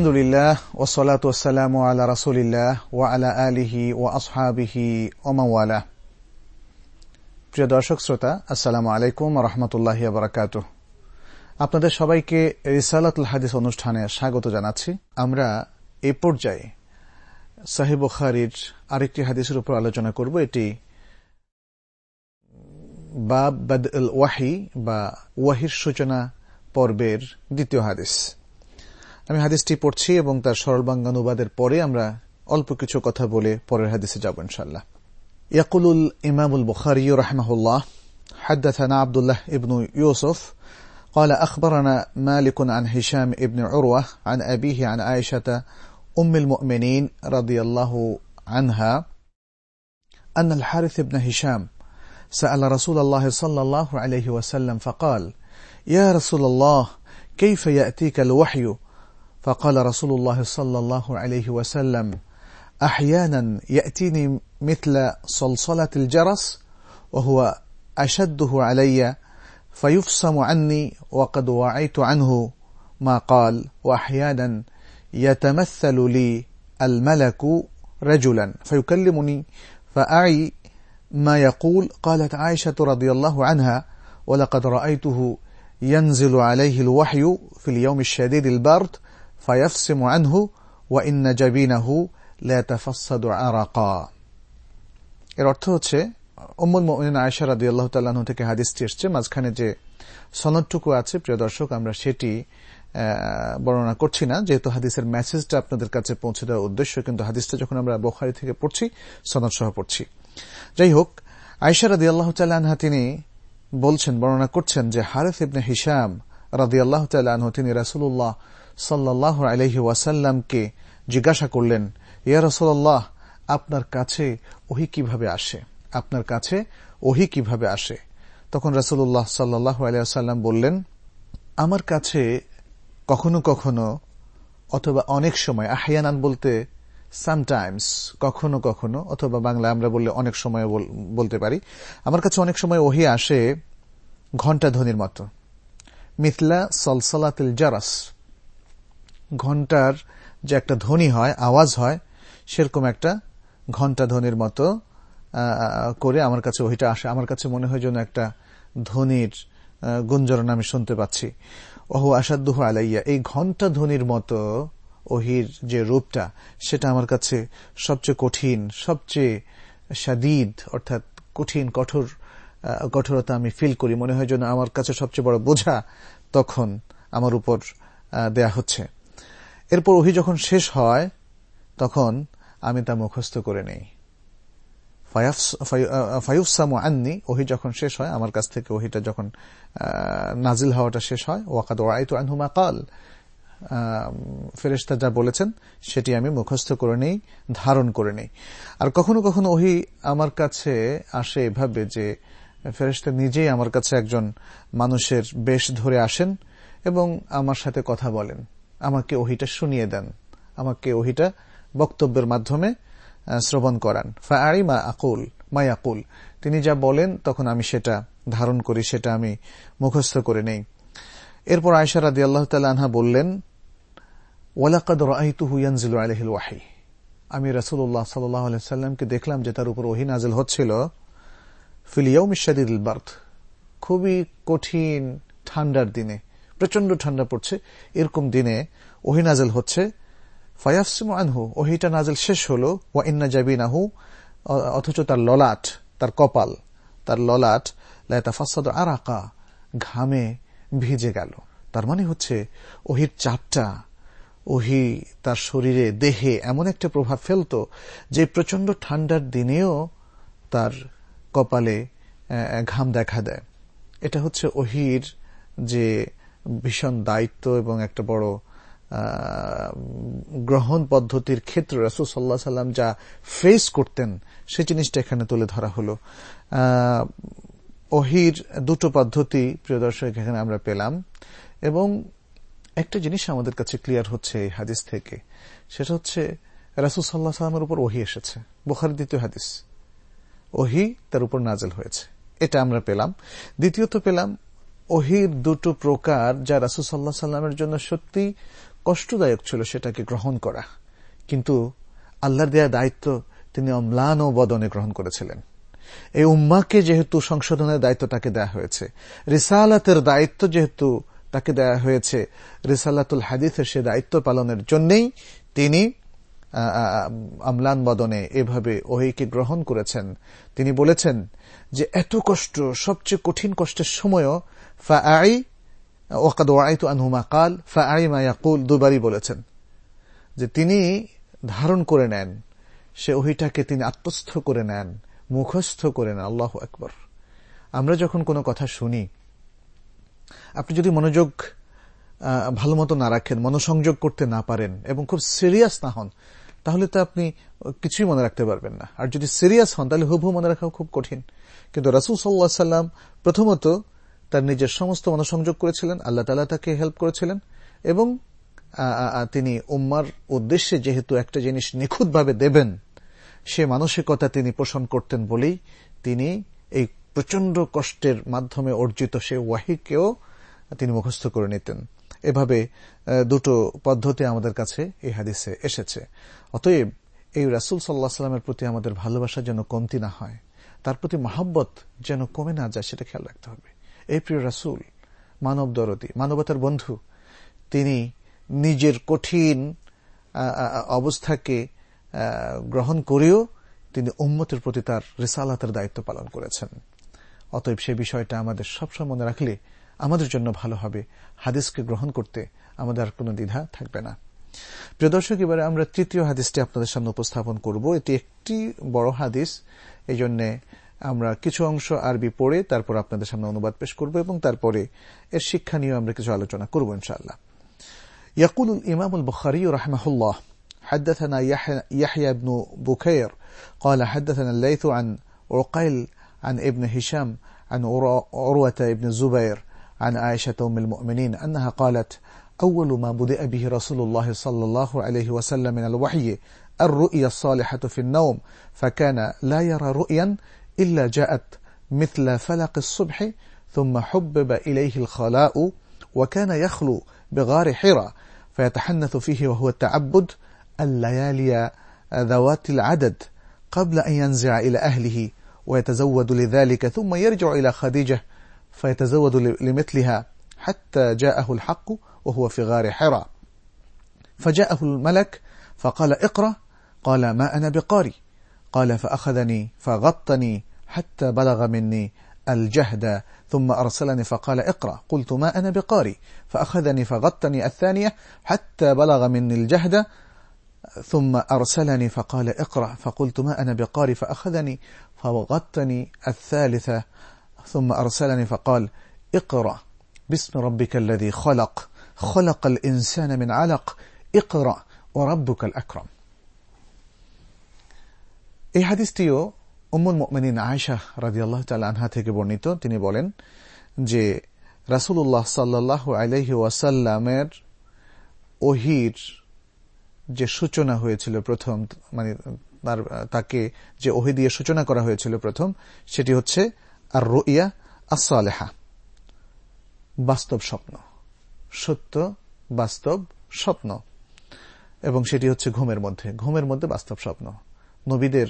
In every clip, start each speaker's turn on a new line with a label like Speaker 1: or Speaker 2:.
Speaker 1: আলহামদুলিল্লাহ ওসলাত ওসালাম আল্লাহ রাসুলিল্লাহ ও আলা আলিহি ও আসহাবিহি ওমাওয়ালা প্রিয় দর্শক শ্রোতা আসসালামু আলাইকুম রহমতুল্লাহ বারাকাত আপনাদের সবাইকে রিসালাতুল হাদিস অনুষ্ঠানে স্বাগত জানাচ্ছি আমরা এ পর্যায়ে সাহেব খারির আরেকটি হাদিসের উপর আলোচনা করব এটি বাব বাদ ওয়াহি বা ওয়াহির সূচনা পর্বের দ্বিতীয় হাদিস আমি হাদিসটি পড়ছি এবং তার সরল বাঙ্গানুবাদের পরে আমরা অল্প কিছু কথা বলে পরের হাদিসে যাব ইনশাল্লাহ يقول الإمام البخاري رحمه الله حدثنا عبد الله ابن يوسف قال أخبرنا مالك عن هشام ابن عروة عن أبيه عن عائشة أم المؤمنين رضي الله عنها أن الحارث بن هشام سأل رسول الله صلى الله عليه وسلم فقال يا رسول الله كيف يأتيك الوحي فقال رسول الله صلى الله عليه وسلم أحيانا يأتيني مثل صلصلة الجرس وهو أشده علي فيفصم عني وقد وعيت عنه. ما قال واحيانا يتمثل لي الملك رجلا. فيكلمني فأعي ما يقول قالت عائشة رضي الله عنها ولقد رأيته ينزل عليه الوحي في اليوم الشديد البرد فيفصم عنه وإن جبينه لا تفصد عرقا এর অর্থ হচ্ছে উম্মুল মুমিনিন আয়েশা রাদিয়াল্লাহু তাআলা থেকে হাদিসটি এসেছে মাঝখানে যে সনদটুকু আছে প্রিয় দর্শক আমরা সেটি বর্ণনা করছি না যেহেতু হাদিসের মেসেজটা আপনাদের কাছে পৌঁছে দেওয়ার উদ্দেশ্য কিন্তু হাদিসটা যখন আমরা বোখারি থেকে পড়ছি সনদ সহ পড়ছি যাই হোক আয়েশা রাদিয়াল্লাহু তাআলা আনহা তিনি বলছেন বর্ণনা করছেন যে হারিস ইবনে হিশাম রাদিয়াল্লাহু তাআলা আনহু তিনি রাসূলুল্লাহ সাল্লাহ আলহি ওয়াসাল্লামকে জিজ্ঞাসা করলেন, ইয়া রসোল্লাহ আপনার কাছে ওহি কীভাবে আসে? আপনার কাছে ওহি কীভাবে আসে? তখন রাসুল্লাহ সাল্লাহ আলিয়াল্লাম বললেন, আমার কাছে কখনো কখনো অথবা অনেক সময়, আহিয়ানান বলতে সামটাইমস কখনো কখনো, অথবা বাংলা আমরা বললে অনেক সময় বলতে পারি, আমার কাছে অনেক সময় ওহি আসে ঘণ্টা ধ্বনির মতো। মিথলা সলসলাতিল জারাস ঘণ্টার যে একটা ধ্বনি হয়, আওয়াজ হয়, সেরকম একটা ঘণ্টা ধ্বনির মতো করে আমার কাছে ওইটা আসে। আমার কাছে মনে হয় যেন একটা ধ্বনির গুঞ্জরণ আমি শুনতে পাচ্ছি। ওহু আসাদুহ আলাইয়া, এই ঘণ্টা ধ্বনির মতো ওহির যে রূপটা, সেটা আমার কাছে সবচেয়ে কঠিন, সবচেয়ে সাদিদ, অর্থাৎ কঠিন, কঠোর কঠোরতা আমি ফিল করি। মনে হয় যেন আমার কাছে সবচেয়ে বড় বোঝা তখন আমার উপর দেয়া হচ্ছে। এরপর ওহি যখন শেষ হয়, তখন আমি তা মুখস্থ করে নেই। ফায়ুসামু আননি, ওহি যখন শেষ হয়, আমার কাছ থেকে ওহিটা যখন নাজিল হওয়াটা শেষ হয়, ওয়াকাদ ওয়াইতু আনহুমা কাল ফেরেস্তা যা বলেছেন, সেটি আমি মুখস্থ করে নেই, ধারণ করে নেই। আর কখনো কখনো ওহি আমার কাছে আসে এভাবে যে ফেরেস্তা নিজেই আমার কাছে একজন মানুষের বেশ ধরে আসেন এবং আমার সাথে কথা বলেন। আমাকে ওহিটা শুনিয়ে দেন, আমাকে ওহিটা বক্তব্যের মাধ্যমে শ্রবণ করান। ফাআরি মা আকুল মাই আকুল তিনি যা বলেন, তখন আমি সেটা ধারণ করি, সেটা আমি মুখস্থ করে নেই। এরপর আয়সা রাদি আল্লাহ আনহা বললেন, ওয়ালাকাদ রাহিতুহু আলাইহিল ওয়াহি। আমি রাসূলুল্লাহ সাল্লাল্লাহু আলাইহি সাল্লামকে দেখলাম যে তার উপর ওহি নাজিল হচ্ছিল ফিল ইয়াউম শাদীদুল বারদ। খুবই কঠিন, ঠান্ডার দিনে। প্রচণ্ড ঠান্ডা পড়ছে। এরকম দিনে ওহি নাজেল হচ্ছে। ফায়াসিম আনহু, ওহিটা নাজেল শেষ হলো। ওয়া ইন্না জাবিনাহু, অথচ তার ললাট, তার কপাল, তার ললাট লাতাফাসাদ আরাকা, ঘামে ভিজে গেল। তার মানে হচ্ছে ওহির চাপটা, ওহি তার শরীরে, দেহে এমন একটা প্রভাব ফেলত যে প্রচণ্ড ঠান্ডার দিনেও তার কপালে ঘাম দেখা দেয়। এটা হচ্ছে ওহির যে ভীষণ দায়িত্ব এবং একটা বড় গ্রহণ পদ্ধতির ক্ষেত্রে রাসুল সাল্লাহ সাল্লাম যা ফেস করতেন, সে জিনিসটা এখানে তুলে ধরা হলো। ওহির দুটো পদ্ধতি, প্রিয় দর্শক, এখানে আমরা পেলাম। এবং একটা জিনিস আমাদের কাছে ক্লিয়ার হচ্ছে এই হাদিস থেকে, সেটা হচ্ছে রাসুল সাল্লাহ সাল্লামের উপর ওহি এসেছে। বোখার দ্বিতীয় হাদিস। ওহি তার উপর নাজেল হয়েছে। এটা আমরা পেলাম। দ্বিতীয়ত পেলাম ওহির দুটো প্রকার যা রাসুল সাল্লাহ সাল্লামের জন্য সত্যি কষ্টদায়ক ছিল সেটাকে গ্রহণ করা। কিন্তু আল্লাহর দেয়া দায়িত্ব তিনি অম্লান ও বদনে গ্রহণ করেছিলেন। এই উম্মাকে যেহেতু সংশোধনের দায়িত্ব তাকে দেয়া হয়েছে, রিসালাতের দায়িত্ব যেহেতু তাকে দেয়া হয়েছে, রিসালাতুল হাদিসের সে দায়িত্ব পালনের জন্যই তিনি আমলান বদনে এভাবে ওহিকে গ্রহণ করেছেন। তিনি বলেছেন যে এত কষ্ট, সবচেয়ে কঠিন কষ্টের সময়ও ফা আই ওকাদ ওয়াইতু আনহুমা কাল ফা আই মায়াকুল দুবারই বলেছেন। যে তিনি ধারণ করে নেন, সে ওহিটাকে তিনি আত্মস্থ করে নেন, মুখস্থ করে নেন, আল্লাহ একবার আমরা যখন কোনো কথা শুনি, আপনি যদি মনোযোগ ভালো মতো না রাখেন, মনোসংযোগ করতে না পারেন এবং খুব সিরিয়াস না হন, তাহলে তো আপনি কিছুই মনে রাখতে পারবেন না। আর যদি সিরিয়াস হন, তাহলে হুবহু মনে রাখাও খুব কঠিন। কিন্তু রাসুল সাল্লাহ সাল্লাম প্রথমত তার নিজের সমস্ত মনোসংযোগ করেছিলেন, আল্লাহ তালা তাকে হেল্প করেছিলেন, এবং তিনি উম্মার উদ্দেশ্যে যেহেতু একটা জিনিস নিখুঁতভাবে দেবেন, সে মানসিকতা তিনি পোষণ করতেন বলেই তিনি এই প্রচণ্ড কষ্টের মাধ্যমে অর্জিত সে ওয়াহিকেও তিনি মুখস্থ করে নিতেন। এভাবে দুটো পদ্ধতি আমাদের কাছে এই হাদিসে এসেছে। অতএব, এই রাসুল সাল্লাহ সাল্লামের প্রতি আমাদের ভালোবাসা যেন কমতি না হয়, তার প্রতি মহাব্বত যেন কমে না যায়, সেটা খেয়াল রাখতে হবে। এই প্রিয় রাসুল, মানব দরদি, মানবতার বন্ধু, তিনি নিজের কঠিন অবস্থাকে গ্রহণ করেও তিনি উম্মতের প্রতি তার রিসালাতের দায়িত্ব পালন করেছেন। অতএব সে বিষয়টা আমাদের সবসময় মনে রাখলে আমাদের জন্য ভালো হবে। হাদিসকে গ্রহণ করতে আমাদের আর কোনো দ্বিধা থাকবে না। প্রিয় দর্শক, এবারে আমরা তৃতীয় হাদিসটি আপনাদের সামনে উপস্থাপন করব। এটি একটি বড় হাদিস। এই জন্য আমরা কিছু অংশ আরবি পড়ে তারপর আপনাদের সামনে অনুবাদ পেশ করব এবং তারপরে এর শিক্ষা নিয়ে আমরা কিছু আলোচনা করব ইনশাআল্লাহ يقول الإمام البخاري رحمه الله حدثنا يحيى بن بكير قال حدثنا الليث عن عقيل عن ابن هشام عن عروة بن الزبير عن عائشة أم المؤمنين أنها قالت أول ما بدأ به رسول الله صلى الله عليه وسلم من الوحي الرؤيا الصالحة في النوم فكان لا يرى رؤيا إلا جاءت مثل فلق الصبح ثم حبب إليه الخلاء وكان يخلو بغار حرى فيتحنث فيه وهو التعبد الليالي ذوات العدد قبل أن ينزع إلى أهله ويتزود لذلك ثم يرجع إلى خديجة فيتزود لمثلها حتى جاءه الحق وهو في غار حراء فجاءه الملك فقال اقرأ قال ما أنا بقاري قال فأخذني فغطني حتى بلغ مني الجهد ثم أرسلني فقال اقرأ قلت ما أنا بقاري فأخذني فغطني الثانية حتى بلغ مني الجهد ثم أرسلني فقال اقرأ فقلت ما أنا بقاري فأخذني فغطني الثالثة ثم أرسلني فقال اقرأ باسم ربك الذي خلق خلق الإنسان من علق اقرأ وربك الأكرم এই হাদিসটিও উম্মুল মমিনিন আয়সা রাজিয়াল্লাহ তাল আনহা থেকে বর্ণিত, তিনি বলেন যে রাসুল্লাহ সাল্লাহ আলহি ওয়াসাল্লামের ওহির যে সূচনা হয়েছিল প্রথম মানে তার, তাকে যে ওহি দিয়ে সূচনা করা হয়েছিল প্রথম, সেটি হচ্ছে আর রইয়া আসালেহা বাস্তব স্বপ্ন। সত্য, বাস্তব স্বপ্ন। এবং সেটি হচ্ছে ঘুমের মধ্যে। ঘুমের মধ্যে বাস্তব স্বপ্ন। নবীদের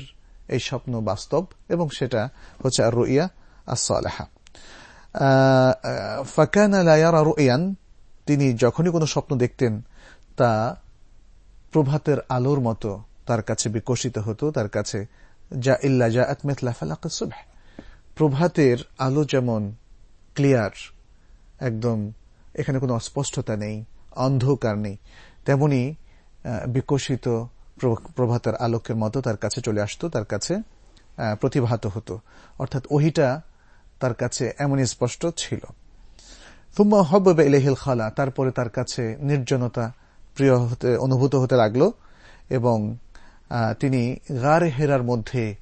Speaker 1: এই স্বপ্ন বাস্তব এবং সেটা হচ্ছে আর রুইয়া আসালেহা ফাকানা লায়ারা রুইয়ান, তিনি যখনই কোনো স্বপ্ন দেখতেন, তা প্রভাতের আলোর মতো তার কাছে বিকশিত হতো, তার কাছে, যা ইল্লা যা আতমেতলা ফালাক প্রভাতের আলো যেমন ক্লিয়ার, একদম এখানে কোনো অস্পষ্টতা নেই, অন্ধকার নেই, তেমনি বিকশিত প্রভাতের আলোকের মতো তার কাছে চলে আসতো, তার কাছে প্রতিভাত হতো। অর্থাৎ ওহিটা তার কাছে এমনই স্পষ্ট ছিল। তুম্মা হব্বে ইলেহিল খালা, তারপরে তার কাছে নির্জনতা প্রিয় হতে, অনুভূত হতে লাগল এবং তিনি গার হেরার মধ্যে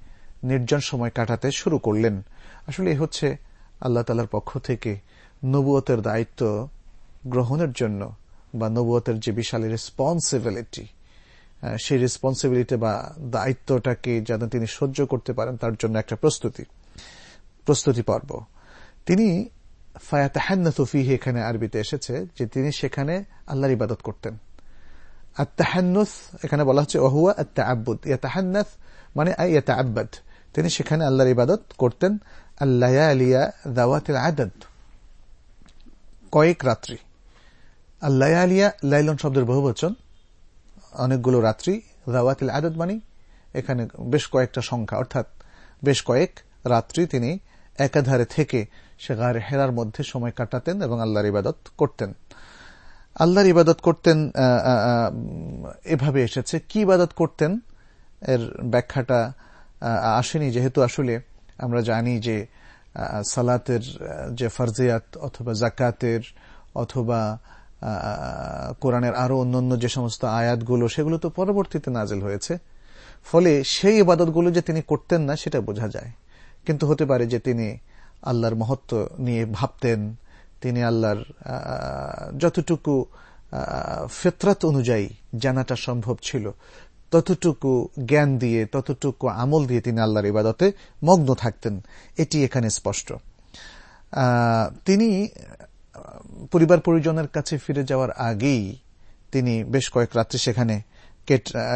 Speaker 1: নির্জন সময় কাটাতে শুরু করলেন। আসলে হচ্ছে আল্লাহ তালার পক্ষ থেকে নবুয়তের দায়িত্ব গ্রহণের জন্য বা নবুয়তের যে বিশাল রেসপন্সিবিলিটি সেই রেসপন্সিবিলিটি বা দায়িত্বটাকে যেন তিনি সহ্য করতে পারেন, তার জন্য একটা প্রস্তুতি প্রস্তুতি পর্ব। তিনি ফায়াতাহান্নাতুফিহি এখানে আরবিতে এসেছে যে তিনি সেখানে আল্লাহর ইবাদত করতেন। আত্মাহান্নুস এখানে বলা হচ্ছে ওহুয়া আত্মাআব্বুদ ইয়াতাহান্নাস মানে আই ইয়াতাআব্বাদ। তিনি সেখানে আল্লাহর ইবাদত করতেন। আল্লায়ালিয়া দাওয়াতিল আদাদ। কয়েক রাত্রি। আল্লাহ আলিয়া লাইলন শব্দের বহুবচন। অনেকগুলো রাত্রি দাওয়াতিল আদত মানে এখানে বেশ কয়েকটা সংখ্যা, অর্থাৎ বেশ কয়েক রাত্রি তিনি একাধারে থেকে সে গায়ে হেরার মধ্যে সময় কাটাতেন এবং আল্লাহর ইবাদত করতেন। আল্লাহর ইবাদত করতেন এভাবে এসেছে। কি ইবাদত করতেন? এর ব্যাখ্যাটা আসেনি। যেহেতু আসলে আমরা জানি যে সালাতের যে ফার্জিয়াত অথবা জাকাতের অথবা কোরআনের আরও অন্যান্য যে সমস্ত আয়াতগুলো, সেগুলো তো পরবর্তীতে নাজেল হয়েছে। ফলে সেই ইবাদতগুলো যে তিনি করতেন না, সেটা বোঝা যায়। কিন্তু হতে পারে যে তিনি আল্লাহর মহত্ব নিয়ে ভাবতেন, তিনি আল্লাহর যতটুকু ফেতরাত অনুযায়ী জানাটা সম্ভব ছিল, ততটুকু জ্ঞান দিয়ে, ততটুকু আমল দিয়ে তিনি আল্লাহর ইবাদতে মগ্ন থাকতেন। এটি এখানে স্পষ্ট। তিনি পরিবার পরিজনের কাছে ফিরে যাওয়ার আগেই তিনি বেশ কয়েক রাত্রি সেখানে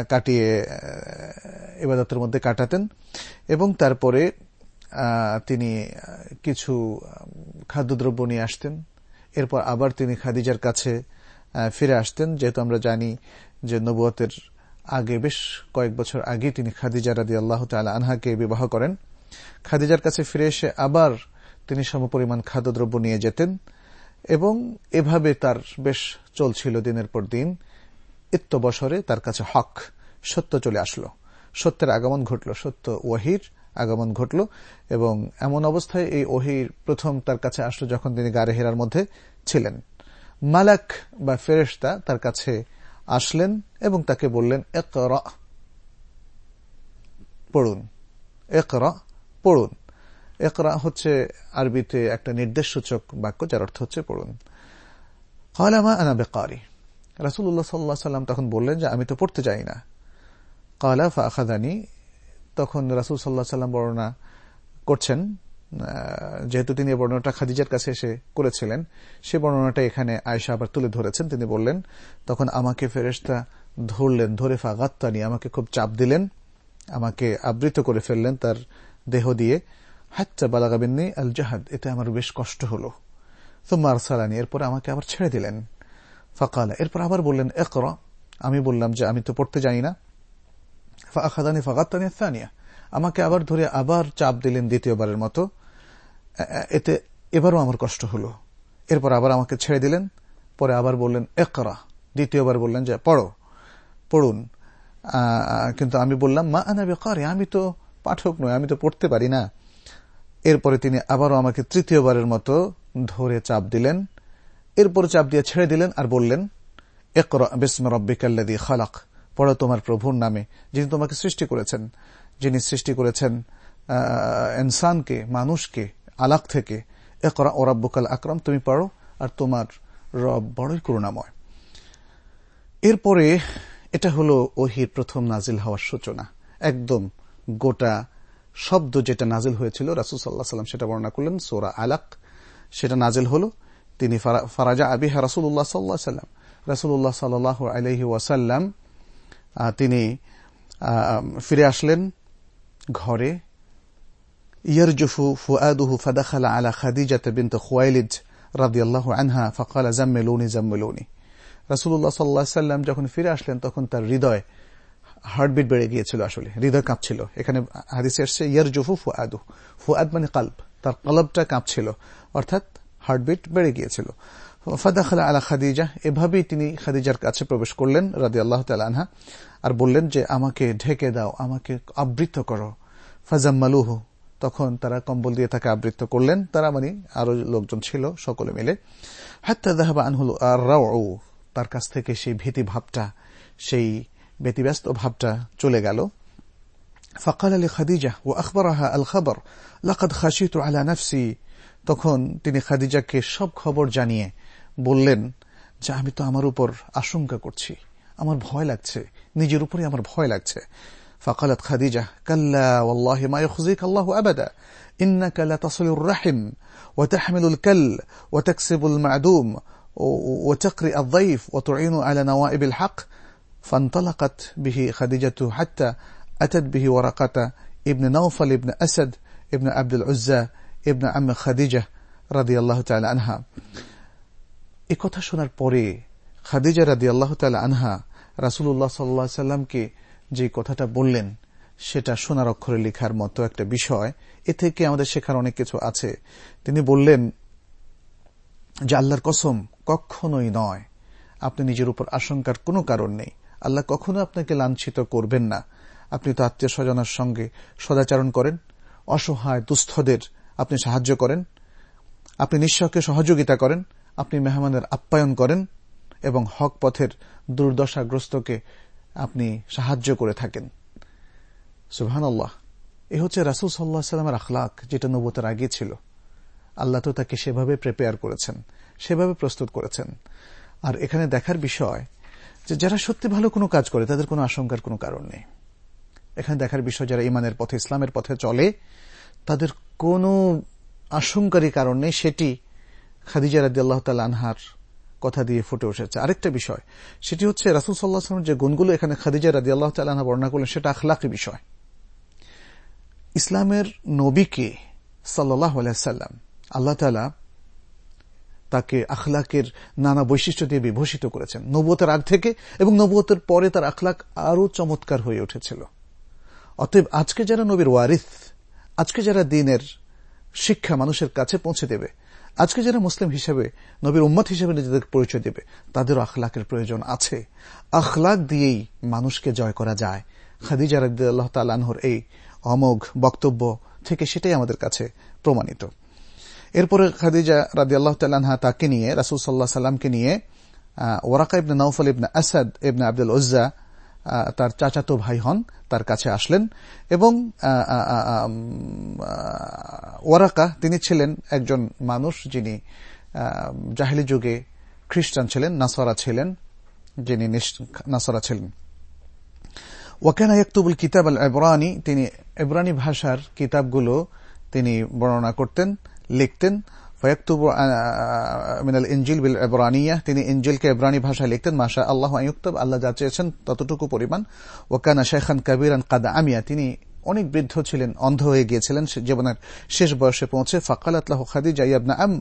Speaker 1: কাটিয়ে ইবাদতের মধ্যে কাটাতেন এবং তারপরে তিনি কিছু খাদ্যদ্রব্য নিয়ে আসতেন। এরপর আবার তিনি খাদিজার কাছে ফিরে আসতেন। যেহেতু আমরা জানি যে নবুয়তের আগে, বেশ কয়েক বছর আগে তিনি খাদিজা রাদি আল্লাহ তালা আনহাকে বিবাহ করেন। খাদিজার কাছে ফিরে এসে আবার তিনি সমপরিমাণ খাদ্যদ্রব্য নিয়ে যেতেন। এবং এভাবে তার বেশ চলছিল দিনের পর দিন। ইত্য বছরে তার কাছে হক, সত্য চলে আসলো। সত্যের আগমন ঘটল, সত্য ওয়াহির আগমন ঘটল এবং এমন অবস্থায় এই ওহির প্রথম তার কাছে আসলো যখন তিনি গারে হেরার মধ্যে ছিলেন। মালাক বা ফেরেস্তা তার কাছে আসলেন এবং তাকে বললেন একরা পড়ুন। একরা পড়ুন। একরা হচ্ছে আরবিতে একটা নির্দেশ সূচক বাক্য, যার অর্থ হচ্ছে পড়ুন। কালামা আনা বেকারি। রাসুল্লাহ সাল্লাহ সাল্লাম তখন বললেন যে, আমি তো পড়তে যাই না। কালা ফা আখাদানি। তখন রাসুল সাল্লাহ সাল্লাম বর্ণনা করছেন যেহেতু তিনি বর্ণনাটা খাদিজার কাছে এসে করেছিলেন, সে বর্ণনাটা এখানে আয়সা আবার তুলে ধরেছেন। তিনি বললেন, তখন আমাকে ফেরেস্তা ধরলেন, ধরে ফাগাত্তানি আমাকে খুব চাপ দিলেন, আমাকে আবৃত করে ফেললেন তার দেহ দিয়ে। হাচ্চা বালাগাবিন্নি আল জাহাদ, এতে আমার বেশ কষ্ট হল। তোমার সালানি এরপর আমাকে আবার ছেড়ে দিলেন। ফাকালা, এরপর আবার বললেন একর আমি বললাম যে আমি তো পড়তে যাই না। ফাখাদানি ফাগাত্তানি সানিয়া আমাকে আবার ধরে আবার চাপ দিলেন দ্বিতীয়বারের মতো। এতে এবারও আমার কষ্ট হলো। এরপর আবার আমাকে ছেড়ে দিলেন, পরে আবার বললেন একরা দ্বিতীয়বার বললেন যে, পড়ো, পড়ুন। কিন্তু আমি বললাম, মা আনা বেকারে, আমি তো পাঠক নয় আমি তো পড়তে পারি না। এরপরে তিনি আবারও আমাকে তৃতীয়বারের মতো ধরে চাপ দিলেন। এরপর চাপ দিয়ে ছেড়ে দিলেন আর বললেন একরা খালাক। পড়ো তোমার প্রভুর নামে, যিনি তোমাকে সৃষ্টি করেছেন। যিনি সৃষ্টি করেছেন ইনসানকে, মানুষকে, আলাক থেকে। একরা ওরাব্বুকাল আকরম, তুমি পড়ো আর তোমার রব বড়ই করুণাময়। এরপরে এটা হলো ওহির প্রথম নাজিল হওয়ার সূচনা। একদম গোটা শব্দ যেটা নাজিল হয়েছিল, রাসুল সাল্লাহ সাল্লাম সেটা বর্ণনা করলেন, সোরা আলাক। সেটা নাজিল হলো, তিনি ফারাজা আবিহা রাসুল্লাহ সাল্লাহ সাল্লাম রাসুল্লাহ সাল্লাহ আলহি ওয়াসাল্লাম তিনি ফিরে আসলেন ঘরে। ইয়ারজুফু ফুআদুহু ফাদাখালা আলা খাদিজাতে বিনতে খুয়াইলিদ রাদিয়াল্লাহু আনহা, ফাকালা জাম্মেলুনি জাম্মেলুনি। রাসুল্লাহ সাল্লাহ সাল্লাম যখন ফিরে আসলেন, তখন তার হৃদয় হার্টবিট বেড়ে গিয়েছিল আসলে, হৃদয় কাঁপছিল। এখানে হাদিসে আসছে ইয়ার জুফু ফুয়াদু ফুয়াদ মানে কাল্প। তার কলবটা কাঁপছিল, অর্থাৎ হার্টবিট বেড়ে গিয়েছিল। ফাদাখালা আলা খাদিজা। এভাবেই তিনি খাদিজার কাছে প্রবেশ করলেন রাদি আল্লাহ তালানহা আর বললেন যে, আমাকে ঢেকে দাও, আমাকে আবৃত্ত করো। ফাজাম্মালুহু। তখন তারা কম্বল দিয়ে তাকে আবৃত্ত করলেন। তারা মানে আরও লোকজন ছিল, সকলে মিলে। হাত্তা দাহাবা আনহুল আর রাও তার কাছ থেকে সেই ভীতি ভাবটা সেই ব্যতিব্যস্ত ভাবটা চলে গেল فقال لخديجة وأخبرها الخبر لقد خشيت على نفسي তখন তিনি খাদিজাকে সব খবর জানিয়ে বললেন যে আমি তো আমার উপর আশঙ্কা করছি আমার ভয় লাগছে নিজের উপরে আমার ভয় লাগছে فقالت خديجة كلا والله ما يخزيك الله أبدا إنك لتصل الرحم وتحمل الكل وتكسب المعدوم وتقرئ الضيف وتعين على نوائب الحق فانطلقت به خديجة حتى أتت به ورقة ابن نوفل ابن أسد ابن عبد العزى ابن عم خديجة رضي الله تعالى عنها এই কথা শোনার পরে খাদিজা রাদি আল্লাহ তালা আনহা রাসুল্লাহ সাল্লা সাল্লামকে যে কথাটা বললেন সেটা সোনার অক্ষরে লেখার মতো একটা বিষয় এ থেকে আমাদের শেখার অনেক কিছু আছে তিনি বললেন যে আল্লাহর কসম কখনোই নয় আপনি নিজের উপর আশঙ্কার কোনো কারণ নেই আল্লাহ কখনো আপনাকে লাঞ্ছিত করবেন না। আপনি তো আত্মীয় স্বজনের সঙ্গে সদাচারণ করেন, অসহায় দুস্থদের আপনি সাহায্য করেন, আপনি নিঃস্বকে সহযোগিতা করেন, আপনি মেহমানের আপ্যায়ন করেন এবং হক পথের দুর্দশাগ্রস্তকে আপনি সাহায্য করে থাকেন। আল্লাহ এ হচ্ছে রাসুল সাল্লাহ সাল্লামের আখলাক, যেটা নবতের আগে ছিল। আল্লাহ তো তাকে সেভাবে প্রিপেয়ার করেছেন, সেভাবে প্রস্তুত করেছেন। আর এখানে দেখার বিষয় যে যারা সত্যি ভালো কোনো কাজ করে, তাদের কোনো আশঙ্কার কোনো কারণ নেই। এখানে দেখার বিষয়, যারা ইমানের পথে, ইসলামের পথে চলে, তাদের কোনো আশঙ্কারই কারণ নেই। সেটি খাদিজা রাদি আল্লাহ আনহার কথা দিয়ে ফুটে উঠেছে। আরেকটা বিষয়, সেটি হচ্ছে রাসুল সাল্লাহ যে গুণগুলো এখানে খাদিজা রাদি আল্লাহ তাল্লাহা বর্ণনা করলেন, সেটা আখলাকি বিষয়। ইসলামের নবীকে সাল্লাহ আল্লাহ তালা তাকে আখলাকের নানা বৈশিষ্ট্য দিয়ে বিভূষিত করেছেন। নবতের আগ থেকে এবং নবতের পরে তার আখলাক আরও চমৎকার হয়ে উঠেছিল। অতএব আজকে যারা নবীর ওয়ারিস, আজকে যারা দিনের শিক্ষা মানুষের কাছে পৌঁছে দেবে, আজকে যারা মুসলিম হিসেবে, নবীর উম্মত হিসেবে নিজেদের পরিচয় দেবে, তাদেরও আখলাকের প্রয়োজন আছে। আখলাক দিয়েই মানুষকে জয় করা যায়। খাদিজা রাদ্দি আল্লাহ এই অমোঘ বক্তব্য থেকে সেটাই আমাদের কাছে প্রমাণিত। এরপরে খাদিজা রাদি আল্লাহ তাল্লাহা তাকে নিয়ে, রাসুল সাল্লাহ সাল্লামকে নিয়ে ওরাকা ইবনে নৌফল ইবনে আসাদ ইবনে আব্দুল উজ্জা তার চাচাতো ভাই হন, তার কাছে আসলেন এবং ওয়ারাকা তিনি ছিলেন একজন মানুষ যিনি জাহেলি যুগে খ্রিস্টান ছিলেন নাসরা ছিলেন, যিনি নাসরা ছিলেন। ওয়াকানা ইকতুবুল কিতাব আল এবরানি তিনি এবরানি ভাষার কিতাবগুলো তিনি বর্ণনা করতেন। লিখতেন মিনাল ইঞ্জিল বিল এবরানিয়া তিনি ইঞ্জিলকে এবরানি ভাষায় লিখতেন মাসা আল্লাহ আয়ুক্তব আল্লাহ যা চেয়েছেন ততটুকু পরিমাণ। ওকানা শেখান কাবিরান কাদা আমিয়া, তিনি অনেক বৃদ্ধ ছিলেন, অন্ধ হয়ে গিয়েছিলেন জীবনের শেষ বয়সে পৌঁছে ফাকাল আতলাহ খাদিজা ইয়াবনা আম,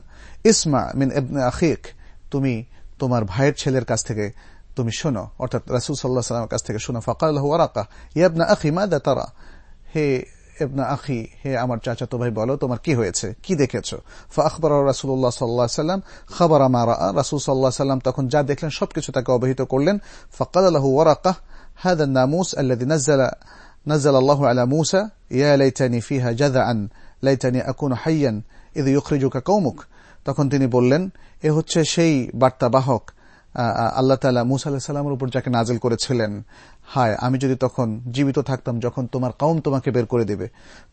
Speaker 1: ইসমা মিন আখিক, তুমি তোমার ভাইয়ের ছেলের কাছ থেকে তুমি শোনো, অর্থাৎ রাসুল সাল্লাহ সাল্লামের কাছ থেকে শোনো, ফাকাল ওয়ারাকা ইয়াবনা আখি মা দা তারা? হে এবনা আখি হে আমার চাচাতো ভাই বলো তোমার কি হয়েছে কি দেখেছ ফাখবর রাসুল্লাহ সাল্লাহ সাল্লাম খাবার আমার রাসুল সাল্লাহ সাল্লাম তখন যা দেখলেন সবকিছু তাকে অবহিত করলেন ফকাল আল্লাহ ওয়ারাকাহ هذا الناموس الذي نزل نزل الله على موسى يا ليتني فيها جذعا ليتني أكون حيا إذ يخرجك قومك তখন তিনি বললেন এ হচ্ছে সেই বার্তাবাহক আল্লাহ তালা মুসা আল্লাহ সাল্লামের উপর যাকে নাজল করেছিলেন হায়, আমি যদি তখন জীবিত থাকতাম, যখন তোমার কাউম তোমাকে বের করে দেবে,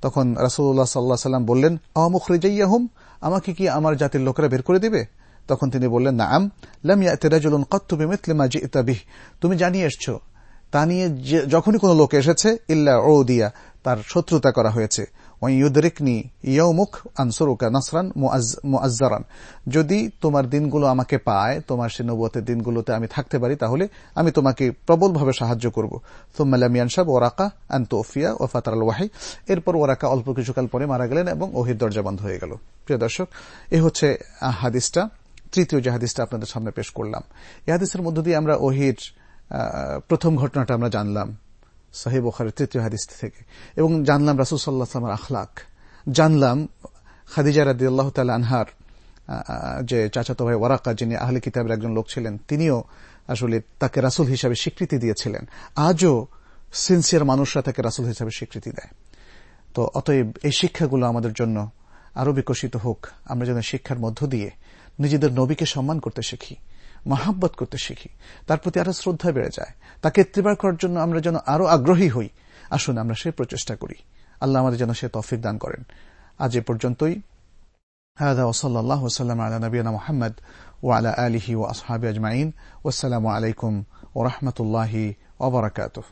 Speaker 1: তখন রাসুল্লাহ সাল্লাহ সাল্লাম বললেন আহমুখরিজাইয়াহুম আমাকে কি আমার জাতির লোকেরা বের করে দেবে? তখন তিনি বললেন না আম লামিয়া তেরাজুলুন কত্তুবি মিতলিমা জি ইতাবিহ তুমি জানিয়ে এসছো, তা নিয়ে যখনই কোনো লোক এসেছে, ইল্লা ও দিয়া তার শত্রুতা করা হয়েছে। ইয়ৌমুখ নাসরান যদি তোমার দিনগুলো আমাকে পায়, তোমার সে নবতের দিনগুলোতে আমি থাকতে পারি, তাহলে আমি তোমাকে প্রবলভাবে সাহায্য করব। থুম্মালামিয়ান সাহেব ওরাকা আন্তোফিয়া ও ফাতার আল ওয়াহি। এরপর ওরাকা অল্প কিছুকাল পরে মারা গেলেন এবং ওহির দরজা বন্ধ হয়ে গেল। প্রিয় দর্শক, এ হচ্ছে হাদিসটা, তৃতীয় যে হাদিসটা আপনাদের সামনে পেশ করলাম। এই হাদিসের মধ্য দিয়ে আমরা ওহির প্রথম ঘটনাটা আমরা জানলাম। সাহেব ওখারের তৃতীয় হাদিস থেকে। এবং জানলাম রাসুল সাল্লাহ আখলাক। জানলাম খাদিজা রাদি আল্লাহ তাল আনহার যে চাচাতো ভাই ওয়ারাকা, যিনি আহলে কিতাবের একজন লোক ছিলেন, তিনিও আসলে তাকে রাসুল হিসাবে স্বীকৃতি দিয়েছিলেন। আজও সিনসিয়ার মানুষরা তাকে রাসুল হিসাবে স্বীকৃতি দেয়। তো অতএব এই শিক্ষাগুলো আমাদের জন্য আরও বিকশিত হোক। আমরা যেন শিক্ষার মধ্য দিয়ে নিজেদের নবীকে সম্মান করতে শিখি। মহাব্বত করতে শিখি তার প্রতি আরো শ্রদ্ধা বেড়ে যায় তাকে ইত্তেবার করার জন্য আমরা যেন আরো আগ্রহী হই আসুন আমরা সেই প্রচেষ্টা করি আল্লাহ আমাদের যেন সে তফিক দান করেন আজ এ পর্যন্তই هذا وصلى الله وسلم على نبينا محمد وعلى آله وأصحابه أجمعين والسلام عليكم ورحمة الله وبركاته